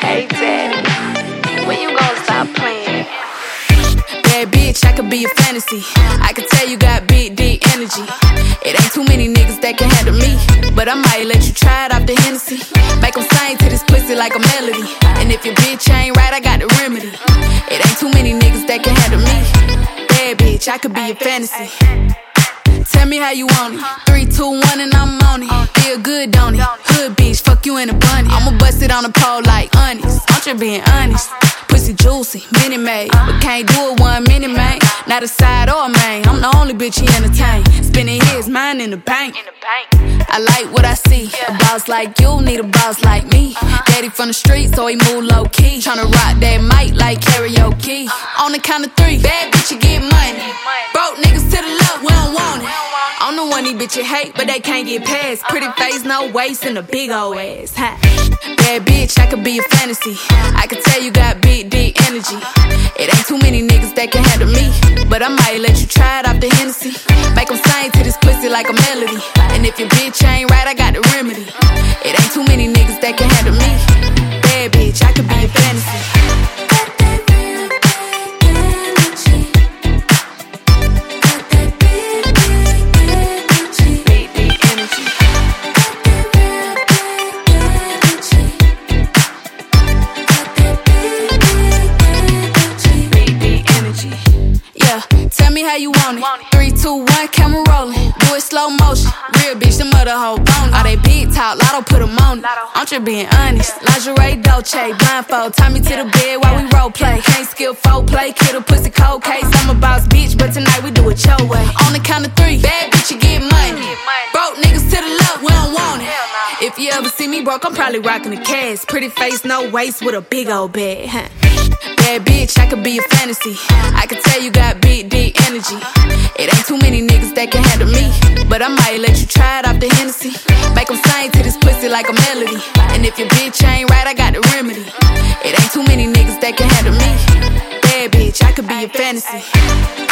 Hey, daddy, when you gonna stop playing? Bad bitch, I could be a fantasy. I can tell you got big, deep energy. It ain't too many niggas that can handle me. But I might let you try it off the Hennessy. Make them sing to this pussy like a melody. And if your bitch ain't right, I got the remedy. It ain't too many niggas that can handle me. Bad bitch, I could be a fantasy. Tell me how you want it. Three, two, one, and I'm on it. Feel good, don't it? Hood bitch, fuck you in a bunny. I'ma bust it on the pole like honest. I'm just being honest. Pussy juicy, mini made. But can't do it one minute, man. Not a side or a main. I'm the only bitch he entertain. Spending his mind in the bank. I like what I see. A boss like you need a boss like me. Daddy from the street, so he move low key. Tryna rock that mic like karaoke. On the count of three, bad bitch, you get money. Broke niggas to the left, we don't want it. I'm the one these bitches hate, but they can't get past. Pretty face, no waist, and a big old ass. Ha. Bad bitch, I could be a fantasy. I can tell you got big, deep energy. It ain't too many niggas that can handle me. But I might let you try it off the Hennessy. Make them sing to this pussy like a melody. And if your bitch ain't right, I got the remedy. It ain't too many niggas that can handle me. Bad bitch, I could you want it. Three, two, one, camera rolling. Do it slow motion. Real bitch, the mother hoe bone. All they big talk, lotto put 'em on it. I'm just being honest. Lingerie, Dolce, blindfold. Tie me to the bed while we role play. Can't skill folk play, kid a pussy cold case. I'm a boss bitch, but tonight we do it your way. On the count of three, bad bitch, you get money. Broke niggas to the left, we don't want it. If you ever see me broke, I'm probably rocking a cast. Pretty face, no waist, with a big old bag. Bad bitch, I could be a fantasy. I can tell you got big, deep energy. It ain't too many niggas that can handle me. But I might let you try it off the Hennessy. Make them sing to this pussy like a melody. And if your bitch ain't right, I got the remedy. It ain't too many niggas that can handle me. Bad bitch, I could be a fantasy.